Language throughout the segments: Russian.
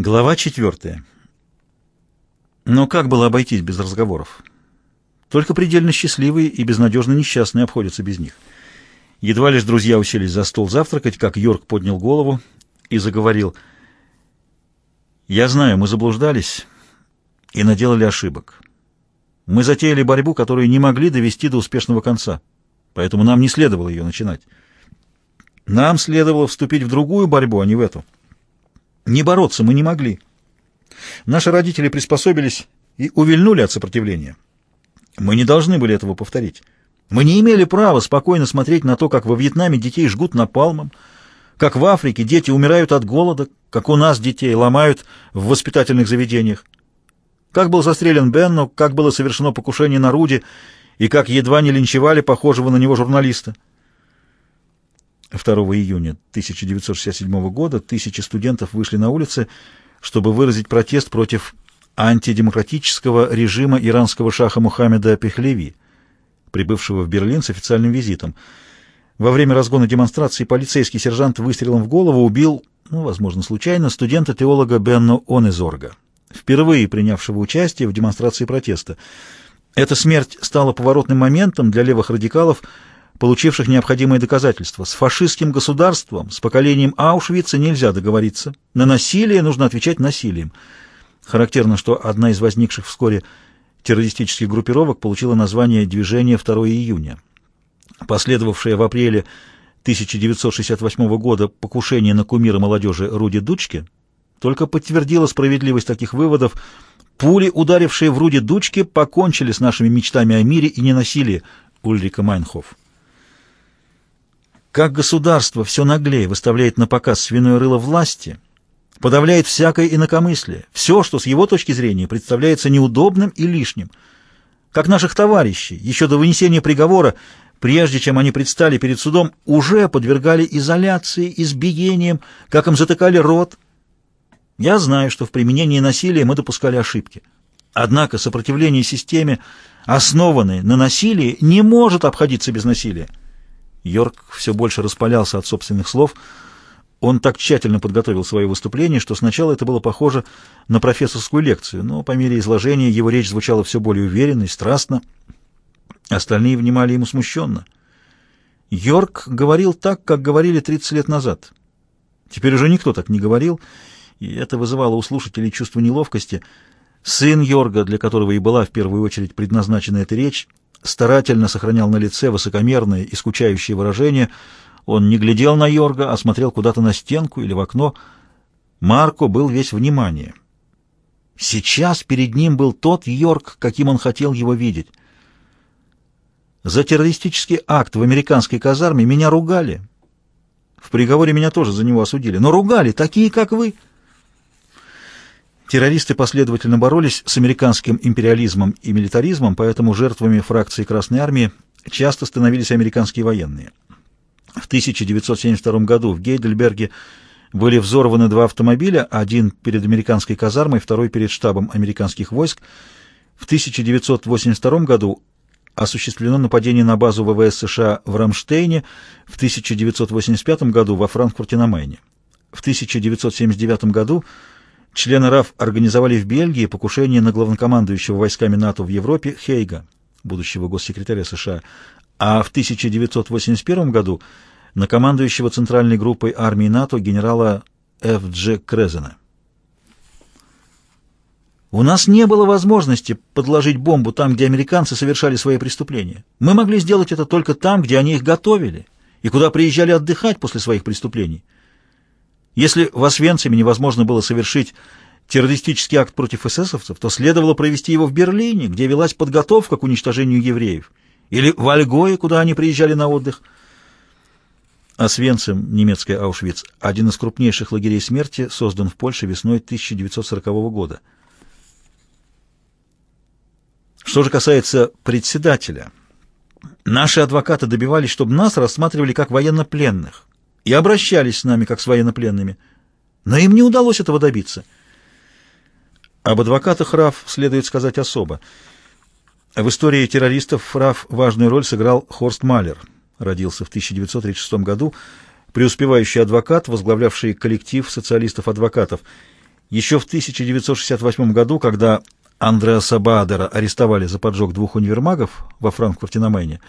Глава четвертая. Но как было обойтись без разговоров? Только предельно счастливые и безнадежно несчастные обходятся без них. Едва лишь друзья уселись за стол завтракать, как Йорк поднял голову и заговорил. «Я знаю, мы заблуждались и наделали ошибок. Мы затеяли борьбу, которую не могли довести до успешного конца, поэтому нам не следовало ее начинать. Нам следовало вступить в другую борьбу, а не в эту». Не бороться мы не могли. Наши родители приспособились и увильнули от сопротивления. Мы не должны были этого повторить. Мы не имели права спокойно смотреть на то, как во Вьетнаме детей жгут напалмом, как в Африке дети умирают от голода, как у нас детей ломают в воспитательных заведениях. Как был застрелен Бенно, как было совершено покушение на Руди и как едва не линчевали похожего на него журналиста. 2 июня 1967 года тысячи студентов вышли на улицы, чтобы выразить протест против антидемократического режима иранского шаха Мухаммеда Пехлеви, прибывшего в Берлин с официальным визитом. Во время разгона демонстрации полицейский сержант выстрелом в голову убил, ну, возможно, случайно, студента-теолога Бенно Онезорга, впервые принявшего участие в демонстрации протеста. Эта смерть стала поворотным моментом для левых радикалов – получивших необходимые доказательства. С фашистским государством, с поколением Аушвица нельзя договориться. На насилие нужно отвечать насилием. Характерно, что одна из возникших вскоре террористических группировок получила название «Движение 2 июня». Последовавшее в апреле 1968 года покушение на кумира молодежи Руди Дучки только подтвердило справедливость таких выводов. Пули, ударившие в Руди Дучки, покончили с нашими мечтами о мире и ненасилии Ульрика Майнхоф. Как государство все наглее выставляет на показ свиное рыло власти, подавляет всякое инакомыслие, все, что с его точки зрения представляется неудобным и лишним. Как наших товарищей, еще до вынесения приговора, прежде чем они предстали перед судом, уже подвергали изоляции, избиениям, как им затыкали рот. Я знаю, что в применении насилия мы допускали ошибки. Однако сопротивление системе, основанной на насилии, не может обходиться без насилия. Йорк все больше распалялся от собственных слов. Он так тщательно подготовил свое выступление, что сначала это было похоже на профессорскую лекцию, но по мере изложения его речь звучала все более уверенно и страстно. Остальные внимали ему смущенно. Йорк говорил так, как говорили 30 лет назад. Теперь уже никто так не говорил, и это вызывало у слушателей чувство неловкости. Сын Йорга, для которого и была в первую очередь предназначена эта речь, старательно сохранял на лице высокомерное и скучающее выражение. Он не глядел на Йорга, а смотрел куда-то на стенку или в окно. Марко был весь внимание. Сейчас перед ним был тот Йорк, каким он хотел его видеть. За террористический акт в американской казарме меня ругали. В приговоре меня тоже за него осудили. Но ругали такие, как вы — Террористы последовательно боролись с американским империализмом и милитаризмом, поэтому жертвами фракции Красной Армии часто становились американские военные. В 1972 году в Гейдельберге были взорваны два автомобиля, один перед американской казармой, второй перед штабом американских войск. В 1982 году осуществлено нападение на базу ВВС США в Рамштейне, в 1985 году во Франкфурте на Майне. В 1979 году Члены РАФ организовали в Бельгии покушение на главнокомандующего войсками НАТО в Европе Хейга, будущего госсекретаря США, а в 1981 году на командующего центральной группой армии НАТО генерала Ф. Дж. Крезена. У нас не было возможности подложить бомбу там, где американцы совершали свои преступления. Мы могли сделать это только там, где они их готовили и куда приезжали отдыхать после своих преступлений. Если в Освенциме невозможно было совершить террористический акт против эсэсовцев, то следовало провести его в Берлине, где велась подготовка к уничтожению евреев, или в Альгое, куда они приезжали на отдых. Освенцим, немецкий Аушвиц, один из крупнейших лагерей смерти, создан в Польше весной 1940 года. Что же касается председателя, наши адвокаты добивались, чтобы нас рассматривали как военнопленных, и обращались с нами, как с военнопленными. Но им не удалось этого добиться. Об адвокатах РАФ следует сказать особо. В истории террористов РАФ важную роль сыграл Хорст Малер, родился в 1936 году, преуспевающий адвокат, возглавлявший коллектив социалистов-адвокатов. Еще в 1968 году, когда Андреаса Бадера арестовали за поджог двух универмагов во Франкфурте на Майне,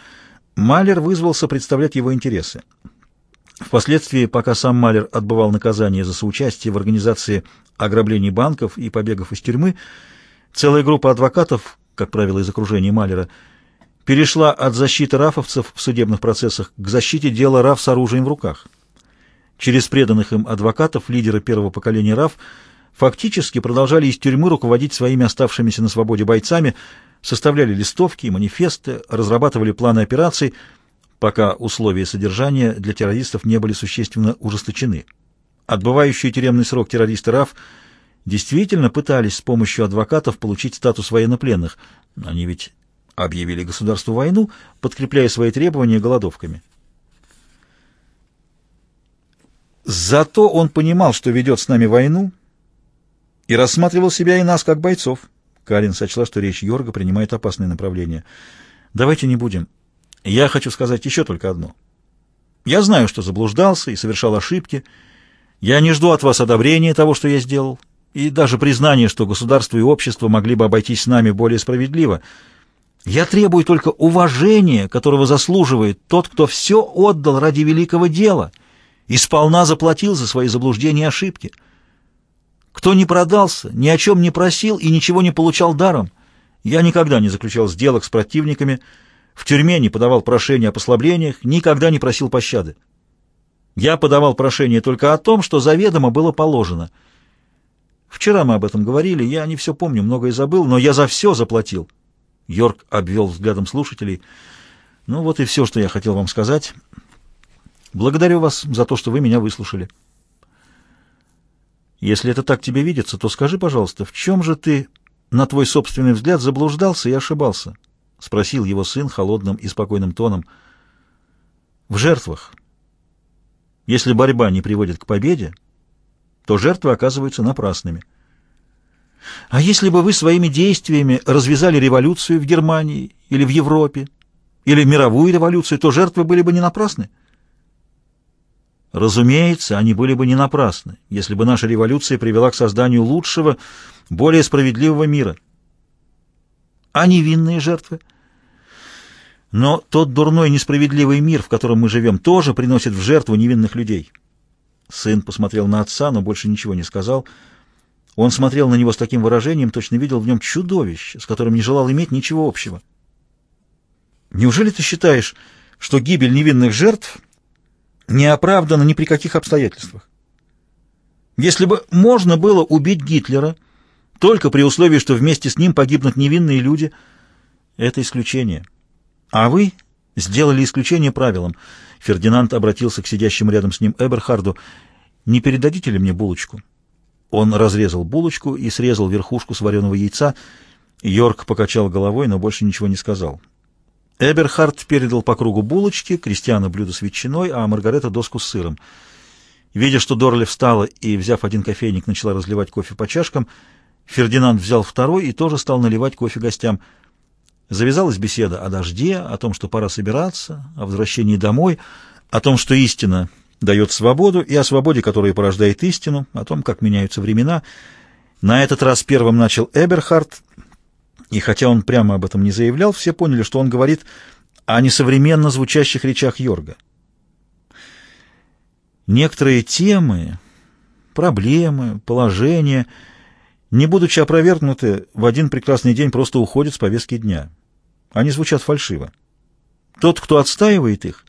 Малер вызвался представлять его интересы. Впоследствии, пока сам Малер отбывал наказание за соучастие в организации ограблений банков и побегов из тюрьмы, целая группа адвокатов, как правило, из окружения Малера, перешла от защиты рафовцев в судебных процессах к защите дела раф с оружием в руках. Через преданных им адвокатов лидеры первого поколения раф фактически продолжали из тюрьмы руководить своими оставшимися на свободе бойцами, составляли листовки и манифесты, разрабатывали планы операций, пока условия содержания для террористов не были существенно ужесточены. Отбывающие тюремный срок террористы РАФ действительно пытались с помощью адвокатов получить статус военнопленных. Они ведь объявили государству войну, подкрепляя свои требования голодовками. Зато он понимал, что ведет с нами войну, и рассматривал себя и нас как бойцов. Карин сочла, что речь Йорга принимает опасное направление. «Давайте не будем. Я хочу сказать еще только одно. Я знаю, что заблуждался и совершал ошибки. Я не жду от вас одобрения того, что я сделал, и даже признания, что государство и общество могли бы обойтись с нами более справедливо. Я требую только уважения, которого заслуживает тот, кто все отдал ради великого дела и сполна заплатил за свои заблуждения и ошибки. Кто не продался, ни о чем не просил и ничего не получал даром. Я никогда не заключал сделок с противниками, в тюрьме не подавал прошения о послаблениях, никогда не просил пощады. Я подавал прошение только о том, что заведомо было положено. Вчера мы об этом говорили, я не все помню, многое забыл, но я за все заплатил. Йорк обвел взглядом слушателей. Ну вот и все, что я хотел вам сказать. Благодарю вас за то, что вы меня выслушали. Если это так тебе видится, то скажи, пожалуйста, в чем же ты, на твой собственный взгляд, заблуждался и ошибался? —— спросил его сын холодным и спокойным тоном. «В жертвах. Если борьба не приводит к победе, то жертвы оказываются напрасными. А если бы вы своими действиями развязали революцию в Германии или в Европе, или мировую революцию, то жертвы были бы не напрасны? Разумеется, они были бы не напрасны, если бы наша революция привела к созданию лучшего, более справедливого мира. А невинные жертвы — но тот дурной несправедливый мир, в котором мы живем, тоже приносит в жертву невинных людей. Сын посмотрел на отца, но больше ничего не сказал. Он смотрел на него с таким выражением, точно видел в нем чудовище, с которым не желал иметь ничего общего. Неужели ты считаешь, что гибель невинных жертв не оправдана ни при каких обстоятельствах? Если бы можно было убить Гитлера только при условии, что вместе с ним погибнут невинные люди, это исключение. А вы сделали исключение правилам. Фердинанд обратился к сидящему рядом с ним Эберхарду. «Не передадите ли мне булочку?» Он разрезал булочку и срезал верхушку сваренного яйца. Йорк покачал головой, но больше ничего не сказал. Эберхард передал по кругу булочки, Кристиана блюдо с ветчиной, а Маргарета доску с сыром. Видя, что Дорли встала и, взяв один кофейник, начала разливать кофе по чашкам, Фердинанд взял второй и тоже стал наливать кофе гостям — Завязалась беседа о дожде, о том, что пора собираться, о возвращении домой, о том, что истина дает свободу, и о свободе, которая порождает истину, о том, как меняются времена. На этот раз первым начал Эберхард, и хотя он прямо об этом не заявлял, все поняли, что он говорит о несовременно звучащих речах Йорга. Некоторые темы, проблемы, положения, не будучи опровергнуты, в один прекрасный день просто уходят с повестки дня. Они звучат фальшиво. Тот, кто отстаивает их,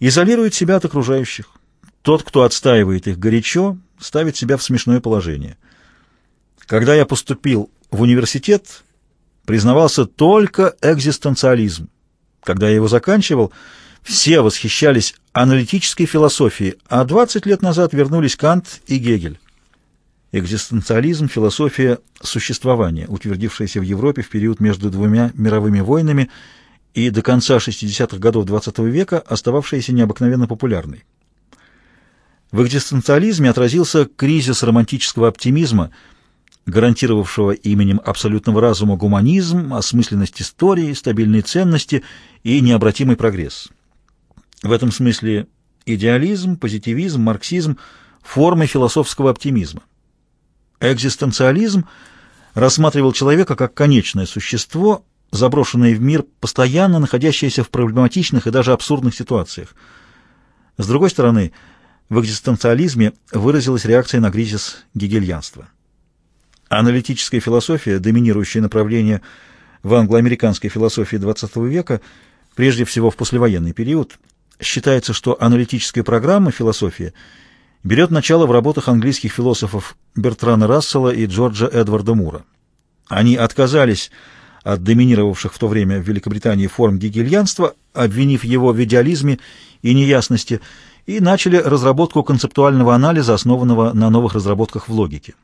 изолирует себя от окружающих. Тот, кто отстаивает их горячо, ставит себя в смешное положение. Когда я поступил в университет, признавался только экзистенциализм. Когда я его заканчивал, все восхищались аналитической философией, а 20 лет назад вернулись Кант и Гегель. Экзистенциализм – философия существования, утвердившаяся в Европе в период между двумя мировыми войнами и до конца 60-х годов XX века остававшаяся необыкновенно популярной. В экзистенциализме отразился кризис романтического оптимизма, гарантировавшего именем абсолютного разума гуманизм, осмысленность истории, стабильные ценности и необратимый прогресс. В этом смысле идеализм, позитивизм, марксизм – формы философского оптимизма. Экзистенциализм рассматривал человека как конечное существо, заброшенное в мир, постоянно находящееся в проблематичных и даже абсурдных ситуациях. С другой стороны, в экзистенциализме выразилась реакция на кризис гегельянства. Аналитическая философия, доминирующее направление в англоамериканской философии XX века, прежде всего в послевоенный период, считается, что аналитическая программа философии берет начало в работах английских философов Бертрана Рассела и Джорджа Эдварда Мура. Они отказались от доминировавших в то время в Великобритании форм гегельянства, обвинив его в идеализме и неясности, и начали разработку концептуального анализа, основанного на новых разработках в логике.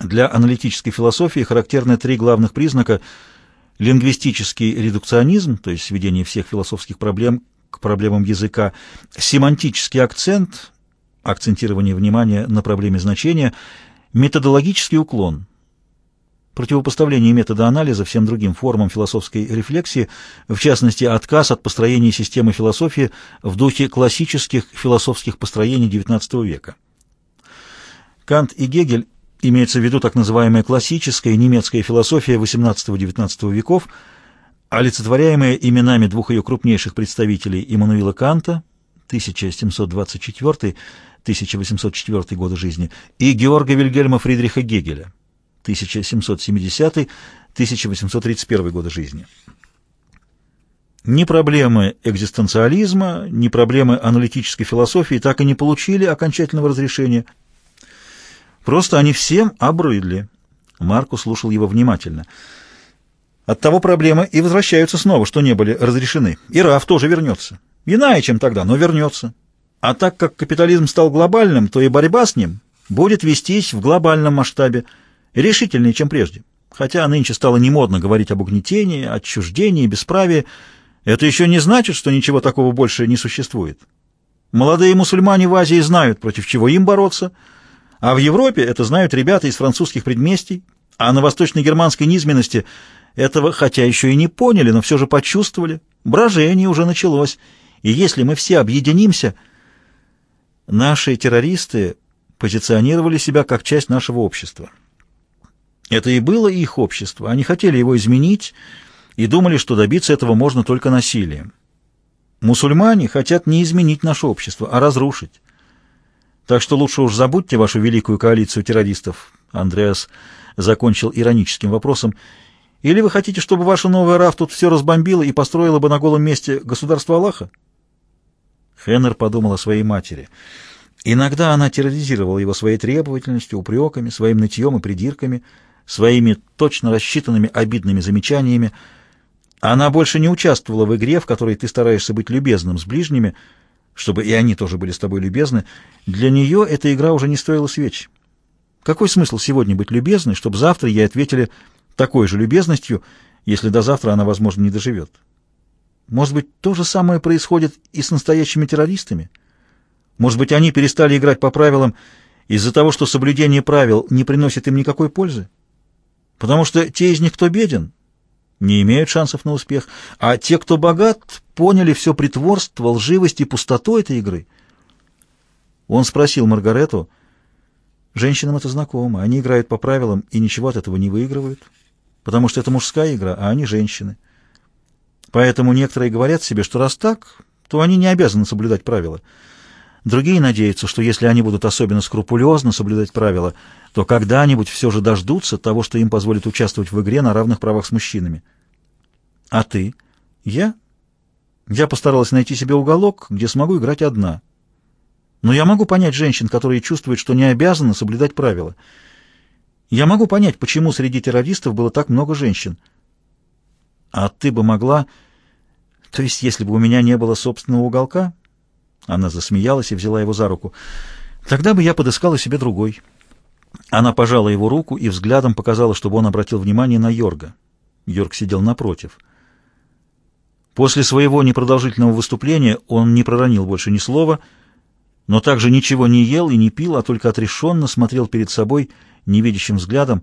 Для аналитической философии характерны три главных признака – лингвистический редукционизм, то есть сведение всех философских проблем к проблемам языка, семантический акцент, акцентирование внимания на проблеме значения, методологический уклон, противопоставление метода анализа всем другим формам философской рефлексии, в частности, отказ от построения системы философии в духе классических философских построений XIX века. Кант и Гегель имеется в виду так называемая классическая немецкая философия XVIII-XIX веков, олицетворяемая именами двух ее крупнейших представителей Иммануила Канта 1724-1804 годы жизни и Георга Вильгельма Фридриха Гегеля 1770-1831 годы жизни. Ни проблемы экзистенциализма, ни проблемы аналитической философии так и не получили окончательного разрешения – Просто они всем обрыдли. Марку слушал его внимательно. От того проблемы и возвращаются снова, что не были разрешены. И Раф тоже вернется. Иная, чем тогда, но вернется. А так как капитализм стал глобальным, то и борьба с ним будет вестись в глобальном масштабе, решительнее, чем прежде. Хотя нынче стало немодно говорить об угнетении, отчуждении, бесправии, это еще не значит, что ничего такого больше не существует. Молодые мусульмане в Азии знают, против чего им бороться – а в Европе это знают ребята из французских предместий, а на восточно-германской низменности этого, хотя еще и не поняли, но все же почувствовали. Брожение уже началось, и если мы все объединимся... Наши террористы позиционировали себя как часть нашего общества. Это и было их общество. Они хотели его изменить и думали, что добиться этого можно только насилием. Мусульмане хотят не изменить наше общество, а разрушить. Так что лучше уж забудьте вашу великую коалицию террористов. Андреас закончил ироническим вопросом. Или вы хотите, чтобы ваша новая РАФ тут все разбомбила и построила бы на голом месте государство Аллаха? Хеннер подумал о своей матери. Иногда она терроризировала его своей требовательностью, упреками, своим нытьем и придирками, своими точно рассчитанными обидными замечаниями. Она больше не участвовала в игре, в которой ты стараешься быть любезным с ближними, чтобы и они тоже были с тобой любезны, для нее эта игра уже не стоила свеч. Какой смысл сегодня быть любезной, чтобы завтра ей ответили такой же любезностью, если до завтра она, возможно, не доживет? Может быть, то же самое происходит и с настоящими террористами? Может быть, они перестали играть по правилам из-за того, что соблюдение правил не приносит им никакой пользы? Потому что те из них, кто беден, не имеют шансов на успех, а те, кто богат, поняли все притворство, лживость и пустоту этой игры. Он спросил Маргарету, женщинам это знакомо, они играют по правилам и ничего от этого не выигрывают, потому что это мужская игра, а они женщины. Поэтому некоторые говорят себе, что раз так, то они не обязаны соблюдать правила. Другие надеются, что если они будут особенно скрупулезно соблюдать правила, то когда-нибудь все же дождутся того, что им позволит участвовать в игре на равных правах с мужчинами. А ты? Я? Я постаралась найти себе уголок, где смогу играть одна. Но я могу понять женщин, которые чувствуют, что не обязаны соблюдать правила. Я могу понять, почему среди террористов было так много женщин. А ты бы могла... То есть, если бы у меня не было собственного уголка... Она засмеялась и взяла его за руку. Тогда бы я подыскала себе другой. Она пожала его руку и взглядом показала, чтобы он обратил внимание на Йорга. Йорг сидел напротив. После своего непродолжительного выступления он не проронил больше ни слова, но также ничего не ел и не пил, а только отрешенно смотрел перед собой невидящим взглядом.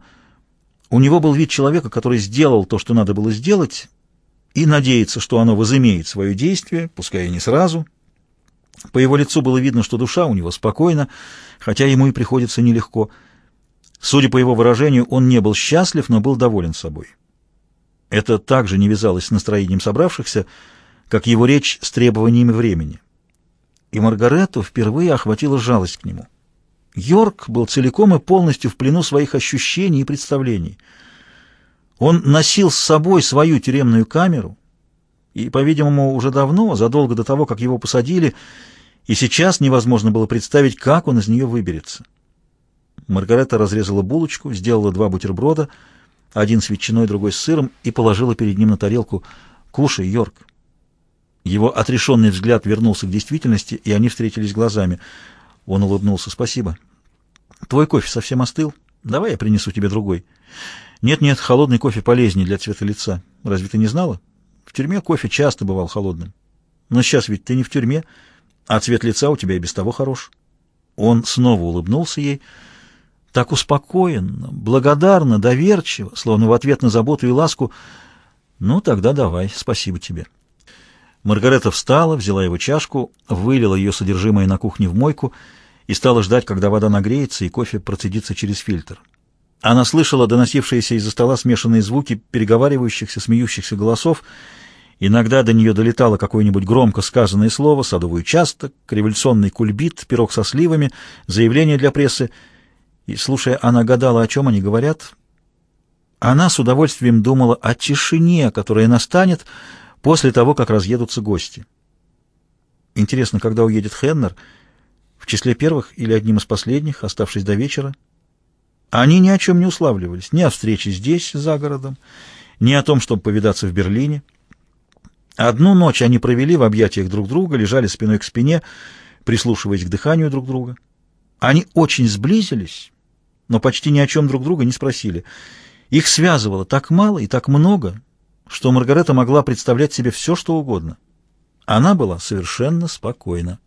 У него был вид человека, который сделал то, что надо было сделать, и надеется, что оно возымеет свое действие, пускай и не сразу. По его лицу было видно, что душа у него спокойна, хотя ему и приходится нелегко. Судя по его выражению, он не был счастлив, но был доволен собой. Это также не вязалось с настроением собравшихся, как его речь с требованиями времени. И Маргарету впервые охватила жалость к нему. Йорк был целиком и полностью в плену своих ощущений и представлений. Он носил с собой свою тюремную камеру, и, по-видимому, уже давно, задолго до того, как его посадили, и сейчас невозможно было представить, как он из нее выберется. Маргарета разрезала булочку, сделала два бутерброда, один с ветчиной, другой с сыром, и положила перед ним на тарелку «Кушай, Йорк». Его отрешенный взгляд вернулся к действительности, и они встретились глазами. Он улыбнулся. «Спасибо. Твой кофе совсем остыл. Давай я принесу тебе другой». «Нет-нет, холодный кофе полезнее для цвета лица. Разве ты не знала? В тюрьме кофе часто бывал холодным. Но сейчас ведь ты не в тюрьме, а цвет лица у тебя и без того хорош». Он снова улыбнулся ей, — так успокоенно, благодарно, доверчиво, словно в ответ на заботу и ласку. «Ну, тогда давай, спасибо тебе». Маргарета встала, взяла его чашку, вылила ее содержимое на кухне в мойку и стала ждать, когда вода нагреется и кофе процедится через фильтр. Она слышала доносившиеся из-за стола смешанные звуки переговаривающихся, смеющихся голосов. Иногда до нее долетало какое-нибудь громко сказанное слово, садовый участок, революционный кульбит, пирог со сливами, заявление для прессы — и, слушая, она гадала, о чем они говорят. Она с удовольствием думала о тишине, которая настанет после того, как разъедутся гости. Интересно, когда уедет Хеннер? В числе первых или одним из последних, оставшись до вечера? Они ни о чем не уславливались, ни о встрече здесь, за городом, ни о том, чтобы повидаться в Берлине. Одну ночь они провели в объятиях друг друга, лежали спиной к спине, прислушиваясь к дыханию друг друга. Они очень сблизились, но почти ни о чем друг друга не спросили. Их связывало так мало и так много, что Маргарета могла представлять себе все, что угодно. Она была совершенно спокойна.